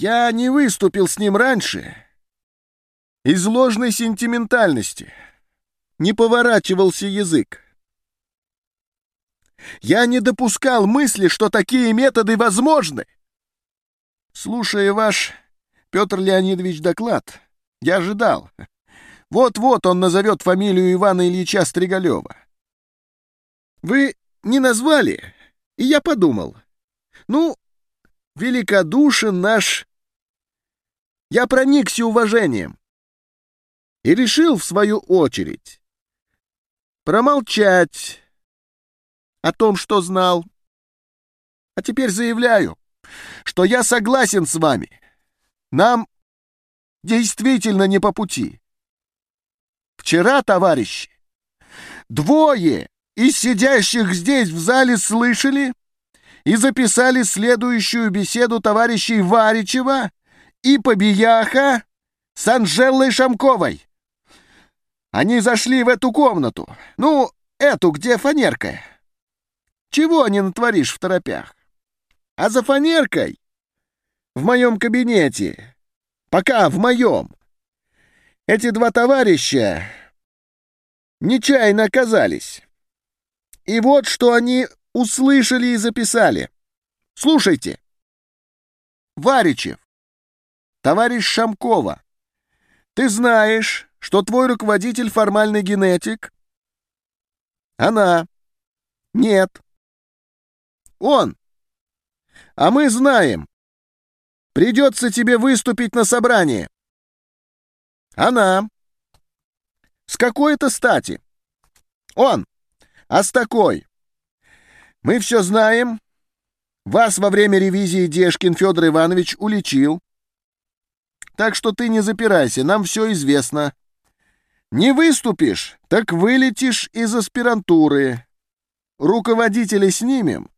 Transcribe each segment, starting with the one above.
Я не выступил с ним раньше из ложной сентиментальности. Не поворачивался язык. Я не допускал мысли, что такие методы возможны. Слушая ваш, Петр Леонидович, доклад, я ожидал. Вот-вот он назовет фамилию Ивана Ильича Стригалева. Вы не назвали, и я подумал. Ну, великодушен наш... Я проникся уважением и решил, в свою очередь, промолчать о том, что знал. А теперь заявляю, что я согласен с вами. Нам действительно не по пути. Вчера, товарищи, двое из сидящих здесь в зале слышали и записали следующую беседу товарищей Варичева и Побияха с Анжелой Шамковой. Они зашли в эту комнату, ну, эту, где фанерка. Чего не натворишь в торопях? А за фанеркой в моем кабинете, пока в моем, эти два товарища нечаянно оказались. И вот что они услышали и записали. Слушайте. Варичев, товарищ Шамкова, ты знаешь, что твой руководитель формальный генетик? Она. Нет. Он. А мы знаем. Придется тебе выступить на собрании. Она. С какой-то стати. Он. А с такой. Мы все знаем. Вас во время ревизии Дешкин Федор Иванович уличил. Так что ты не запирайся, нам все известно. Не выступишь, так вылетишь из аспирантуры. Руководителя снимем.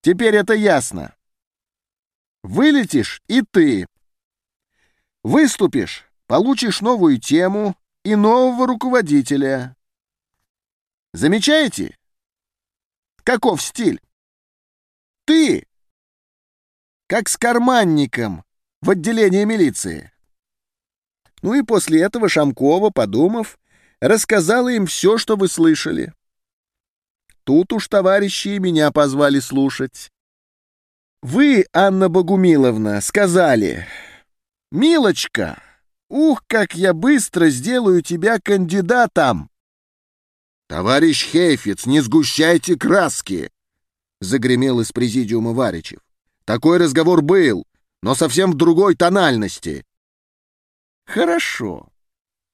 Теперь это ясно. Вылетишь и ты. Выступишь, получишь новую тему и нового руководителя. Замечаете? Каков стиль? Ты, как с карманником в отделении милиции. Ну и после этого Шамкова, подумав, рассказала им все, что вы слышали. Тут уж товарищи меня позвали слушать. Вы, Анна Богумиловна, сказали, «Милочка, ух, как я быстро сделаю тебя кандидатом!» «Товарищ Хейфиц, не сгущайте краски!» — загремел из президиума Варичев. «Такой разговор был, но совсем в другой тональности». «Хорошо.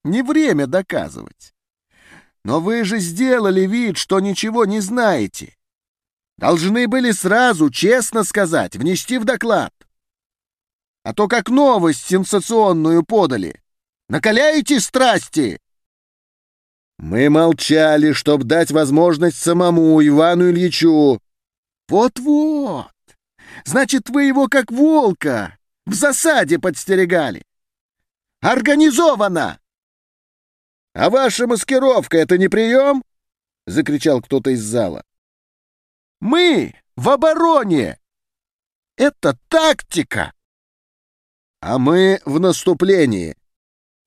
Не время доказывать. Но вы же сделали вид, что ничего не знаете. Должны были сразу, честно сказать, внести в доклад. А то как новость сенсационную подали. Накаляете страсти?» Мы молчали, чтобы дать возможность самому Ивану Ильичу. Вот-вот. Значит, вы его как волка в засаде подстерегали. Организовано! А ваша маскировка — это не прием? Закричал кто-то из зала. Мы в обороне! Это тактика! А мы в наступлении,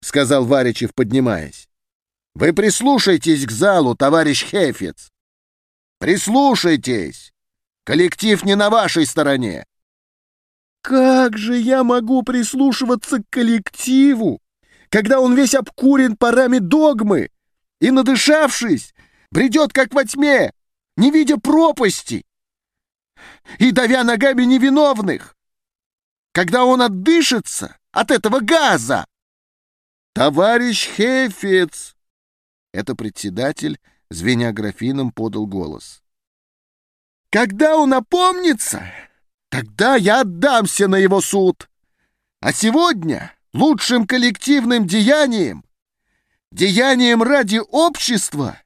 сказал Варичев, поднимаясь. Вы прислушайтесь к залу, товарищ Хефец. Прислушайтесь. Коллектив не на вашей стороне. Как же я могу прислушиваться к коллективу, когда он весь обкурен парами догмы и, надышавшись, бредет как во тьме, не видя пропасти и давя ногами невиновных, когда он отдышится от этого газа? Товарищ Хефец, это председатель, звеня графином, подал голос. «Когда он опомнится, тогда я отдамся на его суд. А сегодня лучшим коллективным деянием, деянием ради общества,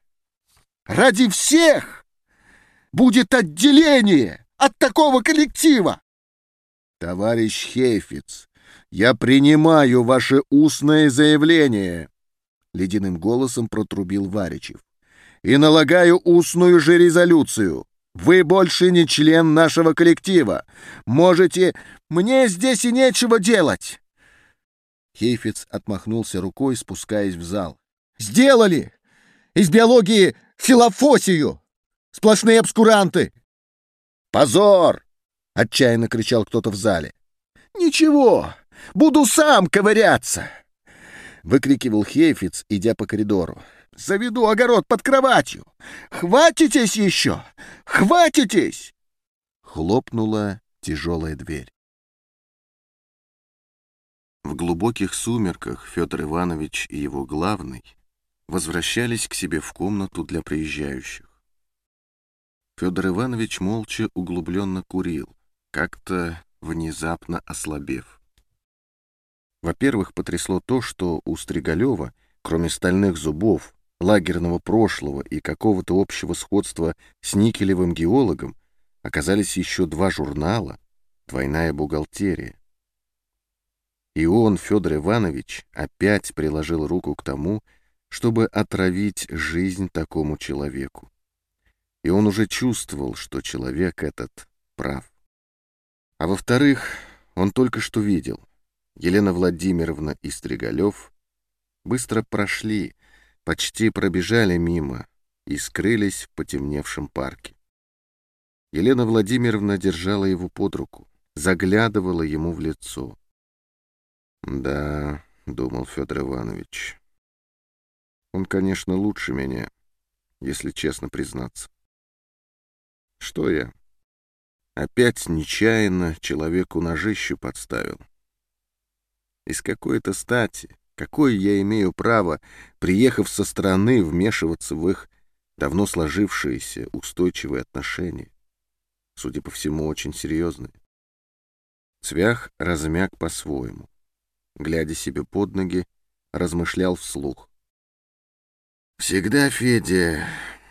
ради всех, будет отделение от такого коллектива. Товарищ Хейфиц, я принимаю ваше устное заявление. — ледяным голосом протрубил Варичев. «И налагаю устную же резолюцию. Вы больше не член нашего коллектива. Можете... Мне здесь и нечего делать!» Хейфиц отмахнулся рукой, спускаясь в зал. «Сделали! Из биологии филофосию! Сплошные обскуранты!» «Позор!» — отчаянно кричал кто-то в зале. «Ничего, буду сам ковыряться!» — выкрикивал Хейфиц, идя по коридору. «Заведу огород под кроватью! Хватитесь еще! Хватитесь!» Хлопнула тяжелая дверь. В глубоких сумерках Федор Иванович и его главный возвращались к себе в комнату для приезжающих. Федор Иванович молча углубленно курил, как-то внезапно ослабев. Во-первых, потрясло то, что у Стригалева, кроме стальных зубов, лагерного прошлого и какого-то общего сходства с никелевым геологом, оказались еще два журнала «Двойная бухгалтерия». И он, Федор Иванович, опять приложил руку к тому, чтобы отравить жизнь такому человеку. И он уже чувствовал, что человек этот прав. А во-вторых, он только что видел. Елена Владимировна и Стригалев быстро прошли, почти пробежали мимо и скрылись в потемневшем парке. Елена Владимировна держала его под руку, заглядывала ему в лицо. «Да», — думал Федор Иванович, — «он, конечно, лучше меня, если честно признаться. Что я? Опять нечаянно человеку ножищу подставил. Из какой-то стати, какое я имею право, приехав со стороны, вмешиваться в их давно сложившиеся устойчивые отношения, судя по всему, очень серьезные. Цвях размяк по-своему глядя себе под ноги, размышлял вслух. «Всегда, Федя,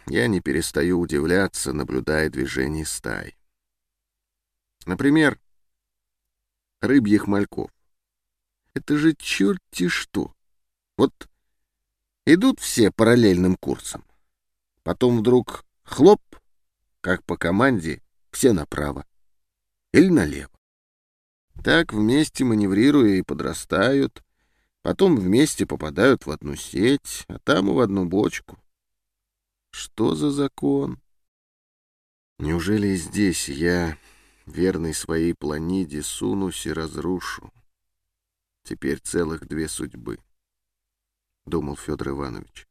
я не перестаю удивляться, наблюдая движение стай. Например, рыбьих мальков. Это же черти что! Вот идут все параллельным курсом. Потом вдруг хлоп, как по команде, все направо или налево. Так вместе маневрируя и подрастают, потом вместе попадают в одну сеть, а там и в одну бочку. Что за закон? Неужели здесь я, верный своей планиде, сунусь и разрушу? Теперь целых две судьбы, — думал Федор Иванович.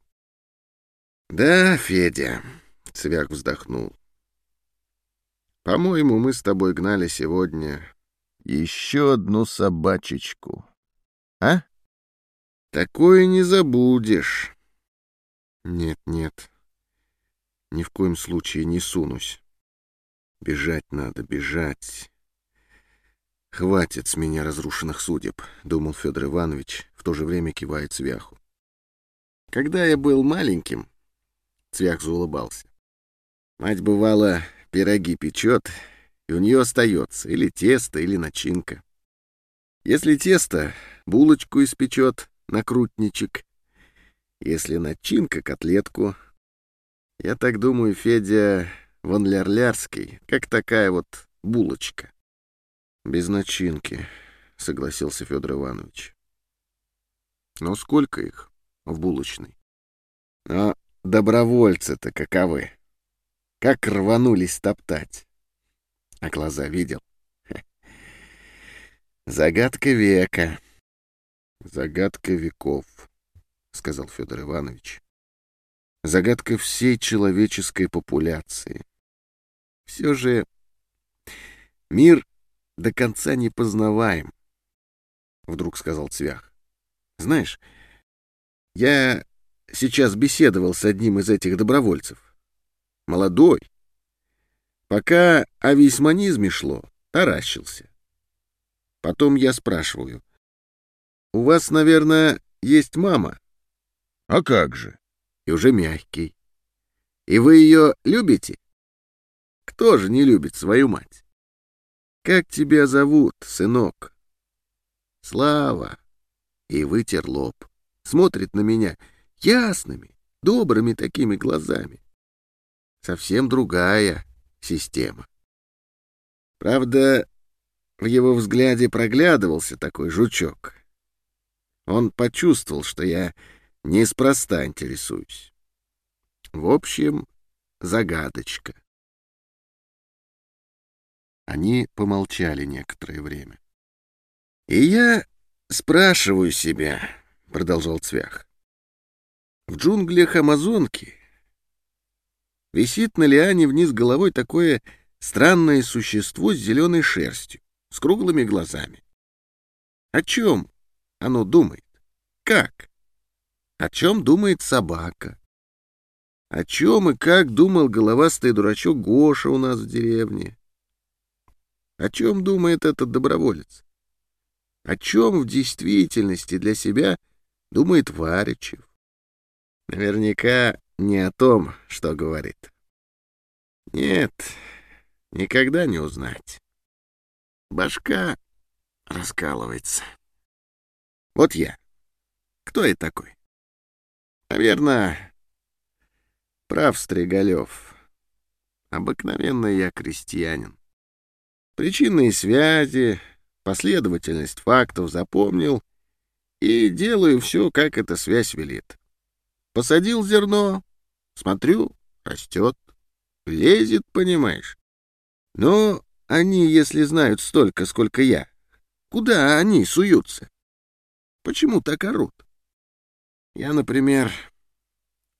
Да, Федя, — Цвяк вздохнул. По-моему, мы с тобой гнали сегодня еще одну собачечку. А? Такое не забудешь. Нет, нет. Ни в коем случае не сунусь. Бежать надо, бежать. Хватит с меня разрушенных судеб, думал Федор Иванович, в то же время кивая Цвяху. Когда я был маленьким, Цвях заулыбался. Мать, бывало, пироги печет, и у нее остается или тесто, или начинка. Если тесто, булочку испечет, накрутничек. Если начинка, котлетку. Я так думаю, Федя вон лярлярский, как такая вот булочка. Без начинки, согласился Федор Иванович. Но сколько их в булочной? А добровольцы-то каковы? Как рванулись топтать? а глаза видел. Загадка века. Загадка веков, сказал Федор Иванович. Загадка всей человеческой популяции. Все же мир до конца не познаваем, вдруг сказал Цвях. Знаешь, я сейчас беседовал с одним из этих добровольцев. Молодой, Пока о весьманизме шло, таращился. Потом я спрашиваю. «У вас, наверное, есть мама?» «А как же?» «И уже мягкий. И вы ее любите?» «Кто же не любит свою мать?» «Как тебя зовут, сынок?» «Слава!» И вытер лоб. Смотрит на меня ясными, добрыми такими глазами. Совсем другая, система. Правда, в его взгляде проглядывался такой жучок. Он почувствовал, что я неспроста интересуюсь. В общем, загадочка. Они помолчали некоторое время. «И я спрашиваю себя», — продолжал Цвях, — «в джунглях Амазонки висит на лиане вниз головой такое странное существо с зеленой шерстью, с круглыми глазами. О чем оно думает? Как? О чем думает собака? О чем и как думал головастый дурачок Гоша у нас в деревне? О чем думает этот доброволец? О чем в действительности для себя думает Варичев? Наверняка не о том, что говорит. Нет, никогда не узнать. Башка раскалывается. Вот я. Кто я такой? Наверное, прав Стригалев. Обыкновенный я крестьянин. Причинные связи, последовательность фактов запомнил и делаю все, как эта связь велит. Посадил зерно, смотрю, растет, лезет, понимаешь. Но они, если знают столько, сколько я, куда они суются? Почему так орут? Я, например,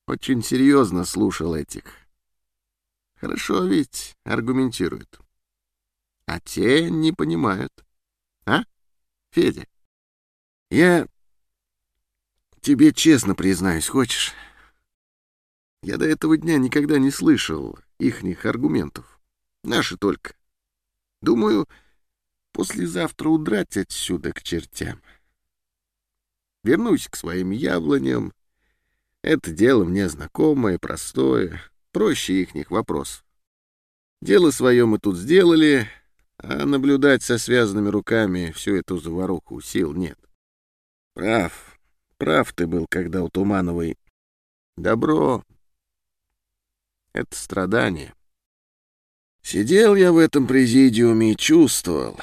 очень серьезно слушал этих. Хорошо ведь аргументируют а те не понимают. А, Федя? Я тебе честно признаюсь, хочешь? Я до этого дня никогда не слышал ихних аргументов. Наши только. Думаю, послезавтра удрать отсюда к чертям. Вернусь к своим яблоням. Это дело мне знакомое, простое, проще ихних вопросов. Дело свое мы тут сделали, а наблюдать со связанными руками всю эту заваруху сил нет. Прав, прав ты был, когда у Тумановой добро — это страдание. Сидел я в этом президиуме и чувствовал,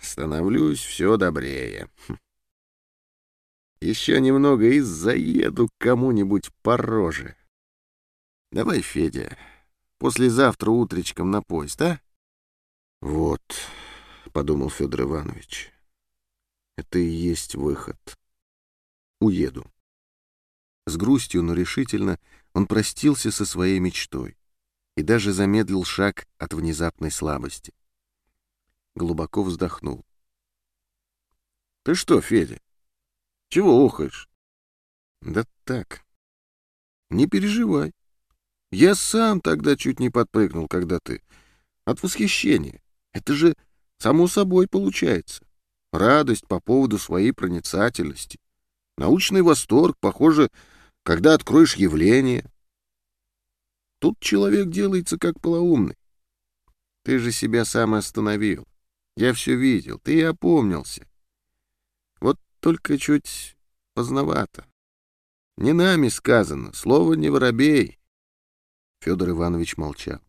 становлюсь все добрее. Еще немного и заеду кому-нибудь по роже. Давай, Федя, послезавтра утречком на поезд, а? Вот, подумал Федор Иванович, это и есть выход. Уеду. С грустью, но решительно он простился со своей мечтой и даже замедлил шаг от внезапной слабости. Глубоко вздохнул. «Ты что, Федя? Чего охаешь?» «Да так. Не переживай. Я сам тогда чуть не подпрыгнул, когда ты... От восхищения. Это же само собой получается. Радость по поводу своей проницательности. Научный восторг, похоже, когда откроешь явление. Тут человек делается как полоумный. Ты же себя сам остановил. Я все видел, ты и опомнился. Вот только чуть поздновато. Не нами сказано, слово не воробей. Федор Иванович молчал.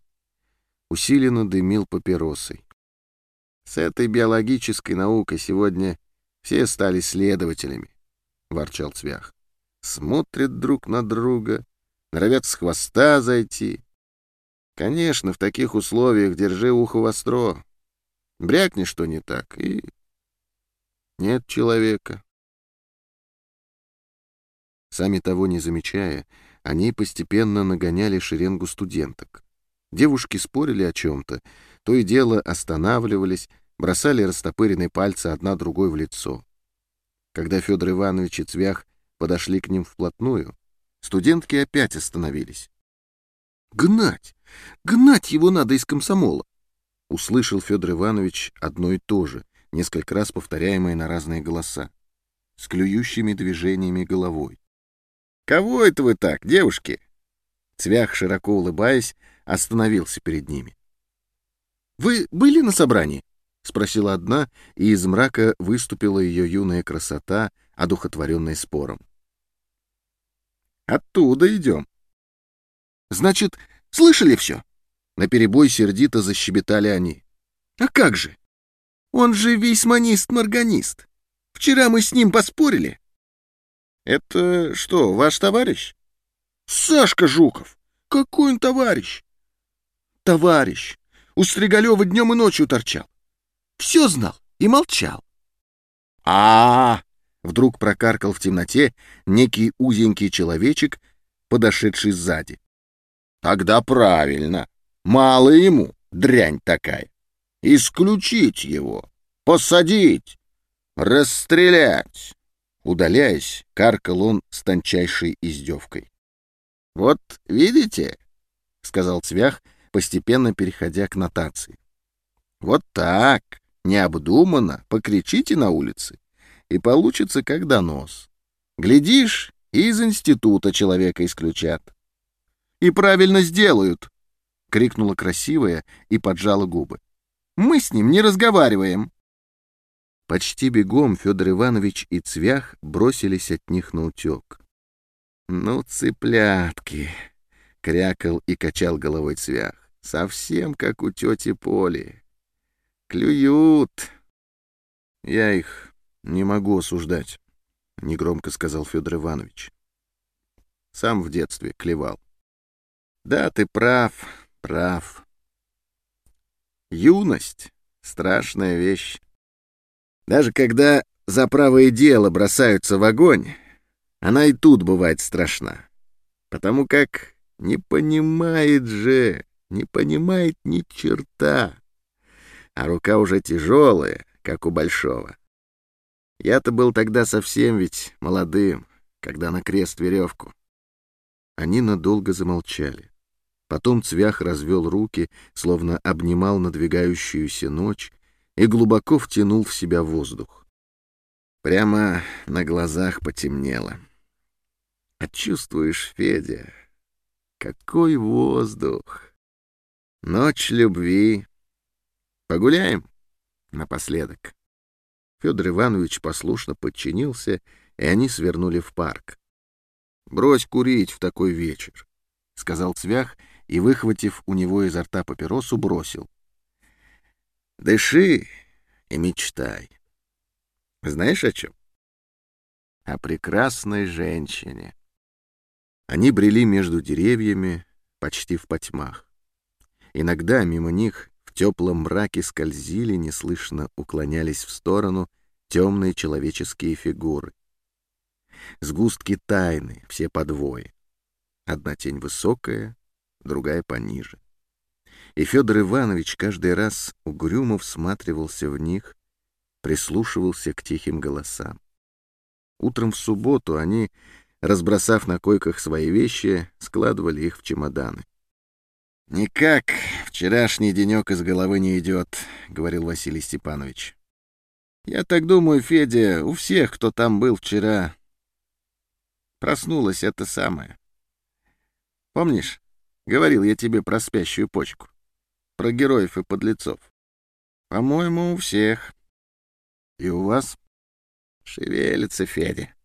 Усиленно дымил папиросой. С этой биологической наукой сегодня все стали следователями, — ворчал Цвях. Смотрят друг на друга, норовят с хвоста зайти. Конечно, в таких условиях держи ухо востро. Брякни что не так, и нет человека. Сами того не замечая, они постепенно нагоняли шеренгу студенток. Девушки спорили о чем-то, то и дело останавливались, бросали растопыренные пальцы одна другой в лицо. Когда Федор Иванович и Цвях подошли к ним вплотную, студентки опять остановились. «Гнать! Гнать его надо из комсомола!» Услышал Федор Иванович одно и то же, несколько раз повторяемое на разные голоса, с клюющими движениями головой. «Кого это вы так, девушки?» Цвях, широко улыбаясь, остановился перед ними. «Вы были на собрании?» — спросила одна, и из мрака выступила ее юная красота, одухотворенная спором. «Оттуда идем». «Значит, слышали все?» Наперебой сердито защебетали они. «А как же? Он же весьманист-морганист. Вчера мы с ним поспорили». «Это что, ваш товарищ?» «Сашка Жуков! Какой он товарищ?» «Товарищ! У Стригалева днем и ночью торчал. Все знал и молчал. а, -а, -а Вдруг прокаркал в темноте некий узенький человечек, подошедший сзади. «Тогда правильно. Мало ему, дрянь такая. Исключить его, посадить, расстрелять!» Удаляясь, каркал он с тончайшей издевкой. «Вот видите?» — сказал Цвях, постепенно переходя к нотации. «Вот так, необдуманно, покричите на улице, и получится как донос. Глядишь, из института человека исключат. «И правильно сделают!» — крикнула красивая и поджала губы. «Мы с ним не разговариваем!» Почти бегом Федор Иванович и Цвях бросились от них на утек. «Ну, цыплятки!» — крякал и качал головой Цвях. «Совсем как у тети Поли. Клюют!» «Я их не могу осуждать», — негромко сказал Федор Иванович. Сам в детстве клевал. «Да, ты прав, прав. Юность — страшная вещь. Даже когда за правое дело бросаются в огонь, она и тут бывает страшна. Потому как не понимает же, не понимает ни черта. А рука уже тяжелая, как у большого. Я-то был тогда совсем ведь молодым, когда на крест веревку. Они надолго замолчали. Потом Цвях развел руки, словно обнимал надвигающуюся ночь, и глубоко втянул в себя воздух. Прямо на глазах потемнело. А чувствуешь, Федя, какой воздух! Ночь любви. Погуляем напоследок. Федор Иванович послушно подчинился, и они свернули в парк. «Брось курить в такой вечер», — сказал Цвях и, выхватив у него изо рта папиросу, бросил. «Дыши и мечтай. Знаешь о чем?» «О прекрасной женщине». Они брели между деревьями, почти в потьмах. Иногда мимо них в теплом мраке скользили, неслышно уклонялись в сторону темные человеческие фигуры. Сгустки тайны, все по двое. Одна тень высокая, другая пониже. И Федор Иванович каждый раз угрюмо всматривался в них, прислушивался к тихим голосам. Утром в субботу они, разбросав на койках свои вещи, складывали их в чемоданы. «Никак вчерашний денек из головы не идет», — говорил Василий Степанович. «Я так думаю, Федя, у всех, кто там был вчера, проснулась это самое. Помнишь, говорил я тебе про спящую почку, про героев и подлецов? По-моему, у всех. И у вас шевелится Федя.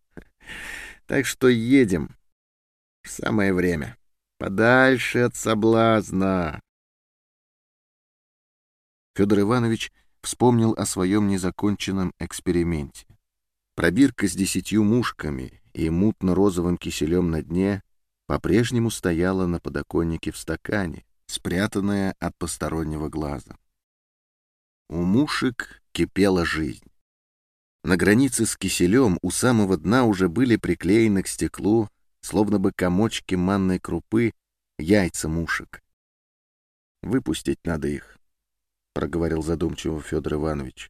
Так что едем. Самое время». Подальше от соблазна. Федор Иванович вспомнил о своем незаконченном эксперименте. Пробирка с десятью мушками и мутно-розовым киселем на дне по-прежнему стояла на подоконнике в стакане, спрятанная от постороннего глаза. У мушек кипела жизнь. На границе с киселем у самого дна уже были приклеены к стеклу словно бы комочки манной крупы, яйца мушек. «Выпустить надо их», — проговорил задумчиво Федор Иванович.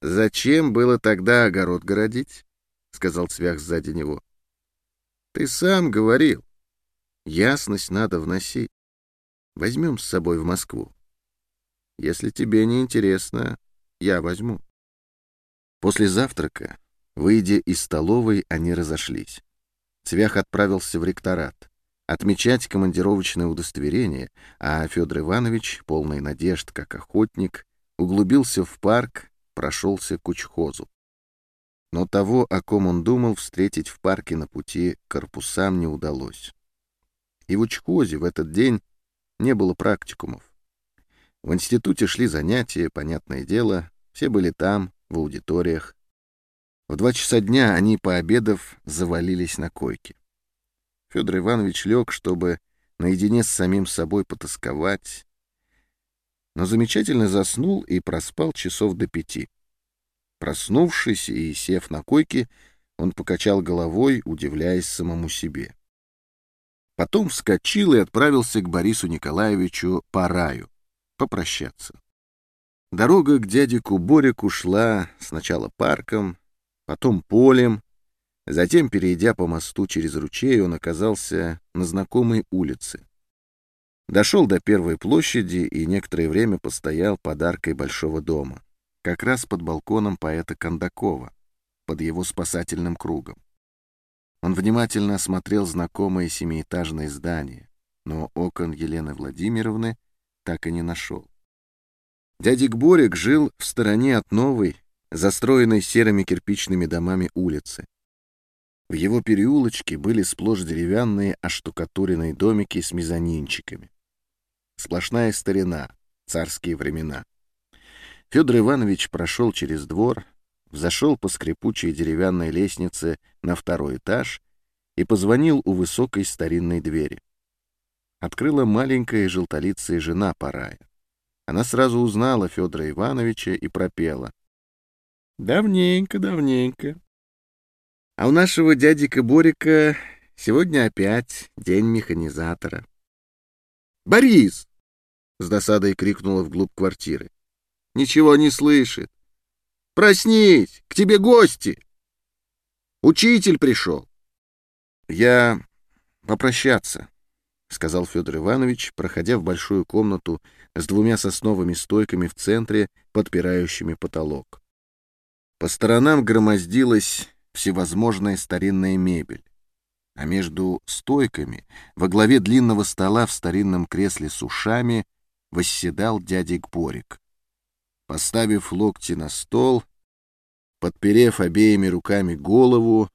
«Зачем было тогда огород городить?» — сказал Свях сзади него. «Ты сам говорил. Ясность надо вносить. Возьмем с собой в Москву. Если тебе не интересно, я возьму». После завтрака, выйдя из столовой, они разошлись. Цвях отправился в ректорат отмечать командировочное удостоверение, а Федор Иванович, полный надежд, как охотник, углубился в парк, прошелся к учхозу. Но того, о ком он думал встретить в парке на пути корпусам, не удалось. И в учхозе в этот день Не было практикумов. В институте шли занятия, понятное дело, все были там, в аудиториях. В два часа дня они, пообедав, завалились на койке. Федор Иванович лег, чтобы наедине с самим собой потасковать, но замечательно заснул и проспал часов до пяти. Проснувшись и сев на койке, он покачал головой, удивляясь самому себе. Потом вскочил и отправился к Борису Николаевичу по раю, попрощаться. Дорога к дядику Борику шла сначала парком, потом полем, затем, перейдя по мосту через ручей, он оказался на знакомой улице. Дошел до первой площади и некоторое время постоял под аркой большого дома, как раз под балконом поэта Кондакова, под его спасательным кругом. Он внимательно осмотрел знакомое семиэтажное здание, но окон Елены Владимировны так и не нашел. Дядик Борик жил в стороне от новой, застроенной серыми кирпичными домами улицы. В его переулочке были сплошь деревянные оштукатуренные домики с мезонинчиками. Сплошная старина, царские времена. Федор Иванович прошел через двор, взошел по скрипучей деревянной лестнице на второй этаж и позвонил у высокой старинной двери. Открыла маленькая желтолицая жена Парая. Она сразу узнала Федора Ивановича и пропела. «Давненько, давненько. А у нашего дядика Борика сегодня опять день механизатора». «Борис!» с досадой крикнула вглубь квартиры. Ничего не слышит. Проснись, к тебе гости. Учитель пришел. Я попрощаться, сказал Федор Иванович, проходя в большую комнату с двумя сосновыми стойками в центре, подпирающими потолок. По сторонам громоздилась всевозможная старинная мебель а между стойками, во главе длинного стола в старинном кресле с ушами, восседал дядик Борик. Поставив локти на стол, подперев обеими руками голову,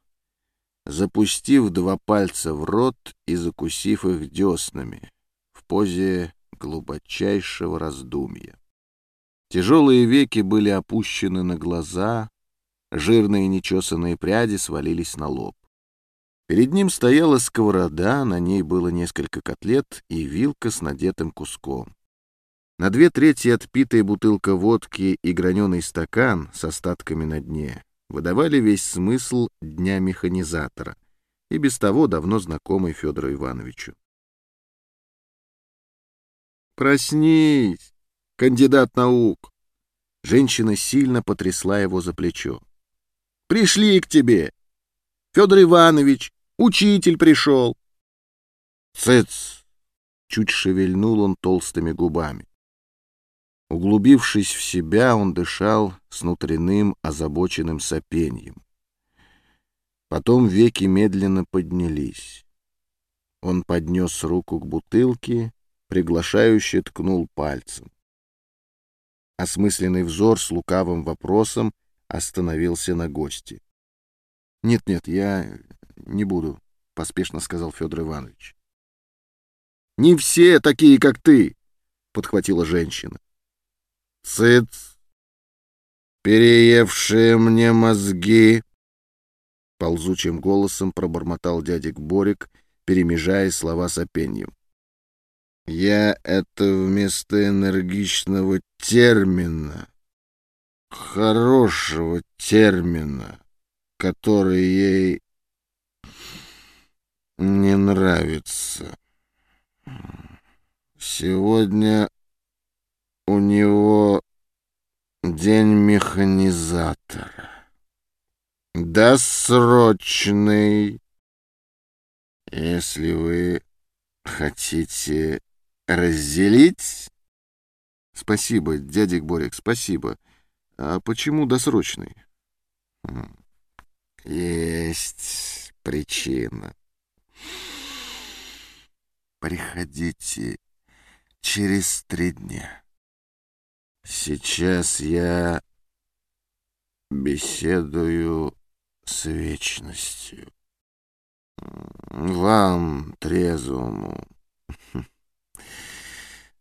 запустив два пальца в рот и закусив их деснами в позе глубочайшего раздумья. Тяжелые веки были опущены на глаза, жирные нечесанные пряди свалились на лоб. Перед ним стояла сковорода, на ней было несколько котлет и вилка с надетым куском. На две трети отпитая бутылка водки и граненый стакан с остатками на дне выдавали весь смысл дня механизатора и без того давно знакомый Федору Ивановичу. «Проснись, кандидат наук!» Женщина сильно потрясла его за плечо. «Пришли к тебе! Федор Иванович, учитель пришел!» «Цыц!» — чуть шевельнул он толстыми губами. Углубившись в себя, он дышал с внутренним озабоченным сопением. Потом веки медленно поднялись. Он поднес руку к бутылке, приглашающе ткнул пальцем. Осмысленный взор с лукавым вопросом остановился на гости. «Нет-нет, я не буду», — поспешно сказал Федор Иванович. «Не все такие, как ты», — подхватила женщина. Цыц, переевшие мне мозги, ползучим голосом пробормотал дядик Борик, перемежая слова сопеньем. Я это вместо энергичного термина, хорошего термина, который ей не нравится. Сегодня у него день механизатора. Досрочный. Если вы хотите разделить... Спасибо, дядик Борик, спасибо. А почему досрочный? Есть причина. Приходите через три дня. Сейчас я беседую с вечностью. Вам, трезвому,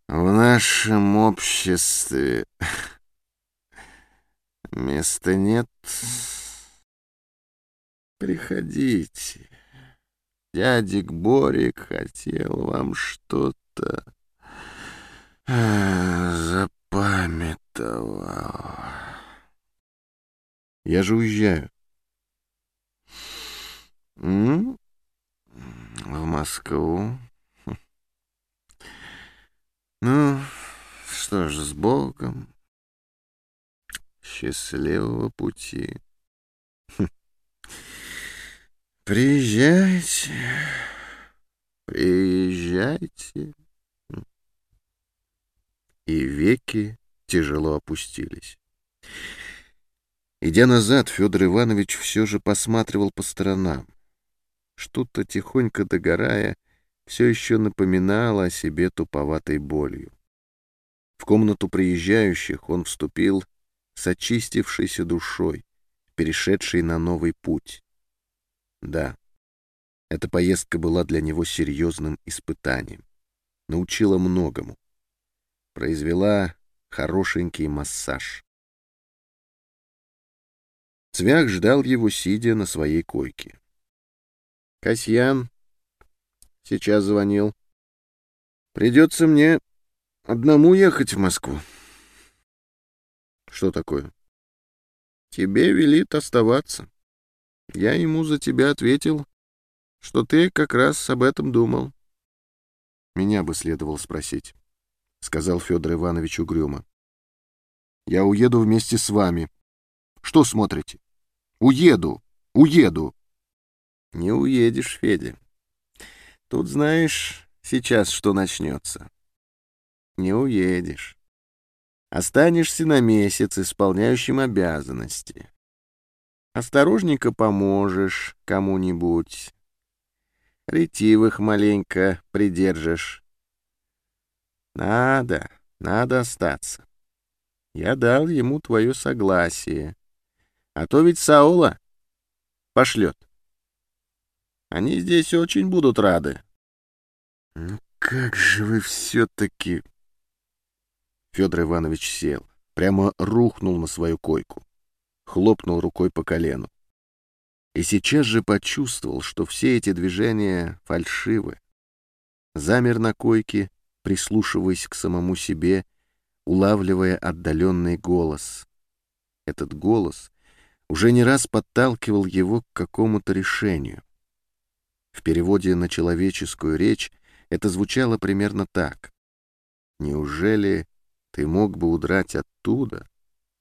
В нашем обществе места нет. Приходите. Дядик Борик хотел вам что-то запамятовал. Я же уезжаю. М? В Москву. Ну, что ж, с Богом. Счастливого пути. Приезжайте, приезжайте. И веки тяжело опустились. Идя назад, Федор Иванович все же посматривал по сторонам. Что-то, тихонько догорая, все еще напоминало о себе туповатой болью. В комнату приезжающих он вступил с очистившейся душой, перешедшей на новый путь. Да, эта поездка была для него серьезным испытанием. Научила многому. Произвела хорошенький массаж. Цвях ждал его, сидя на своей койке. «Касьян сейчас звонил. Придется мне одному ехать в Москву». «Что такое?» «Тебе велит оставаться. Я ему за тебя ответил, что ты как раз об этом думал». «Меня бы следовало спросить», — сказал Федор Иванович угрюмо. «Я уеду вместе с вами. Что смотрите? Уеду, уеду». «Не уедешь, Федя. Тут, знаешь, сейчас что начнется. Не уедешь. Останешься на месяц исполняющим обязанности. Осторожненько поможешь кому-нибудь. Ретивых маленько придержишь. Надо, надо остаться. Я дал ему твое согласие. А то ведь Саула пошлет. Они здесь очень будут рады. Ну как же вы все-таки... Федор Иванович сел, прямо рухнул на свою койку, хлопнул рукой по колену. И сейчас же почувствовал, что все эти движения фальшивы. Замер на койке, прислушиваясь к самому себе, улавливая отдаленный голос. Этот голос уже не раз подталкивал его к какому-то решению. В переводе на человеческую речь это звучало примерно так. «Неужели ты мог бы удрать оттуда,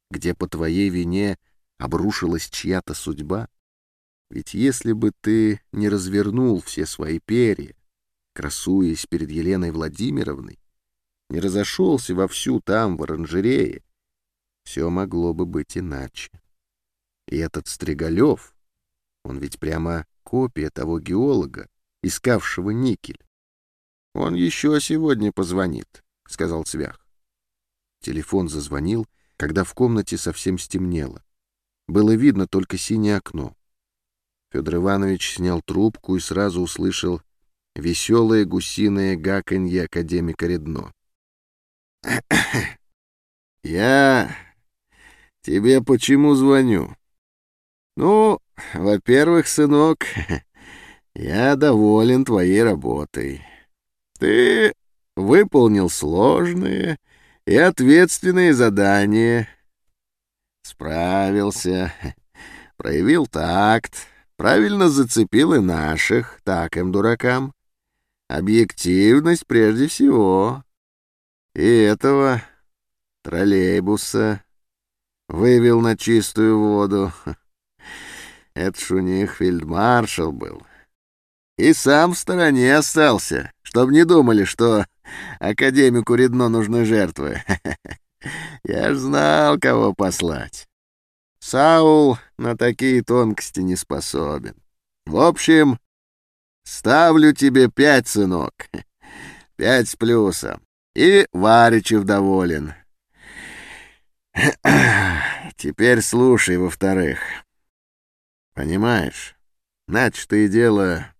где по твоей вине обрушилась чья-то судьба? Ведь если бы ты не развернул все свои перья, красуясь перед Еленой Владимировной, не разошелся вовсю там, в оранжерее, все могло бы быть иначе. И этот Стригалев, он ведь прямо копия того геолога, искавшего никель. «Он еще сегодня позвонит», — сказал Цвях. Телефон зазвонил, когда в комнате совсем стемнело. Было видно только синее окно. Федор Иванович снял трубку и сразу услышал веселое гусиное гаканье академика Редно. «Я тебе почему звоню?» «Ну, во-первых, сынок, я доволен твоей работой. Ты выполнил сложные и ответственные задания. Справился, проявил такт, правильно зацепил и наших, так им, дуракам. Объективность прежде всего. И этого троллейбуса вывел на чистую воду. Это ж у них фельдмаршал был. И сам в стороне остался, чтоб не думали, что академику Редно нужны жертвы. Я ж знал, кого послать. Саул на такие тонкости не способен. В общем, ставлю тебе пять, сынок. Пять с плюсом. И Варичев доволен. Теперь слушай, во-вторых. Понимаешь, начатое дело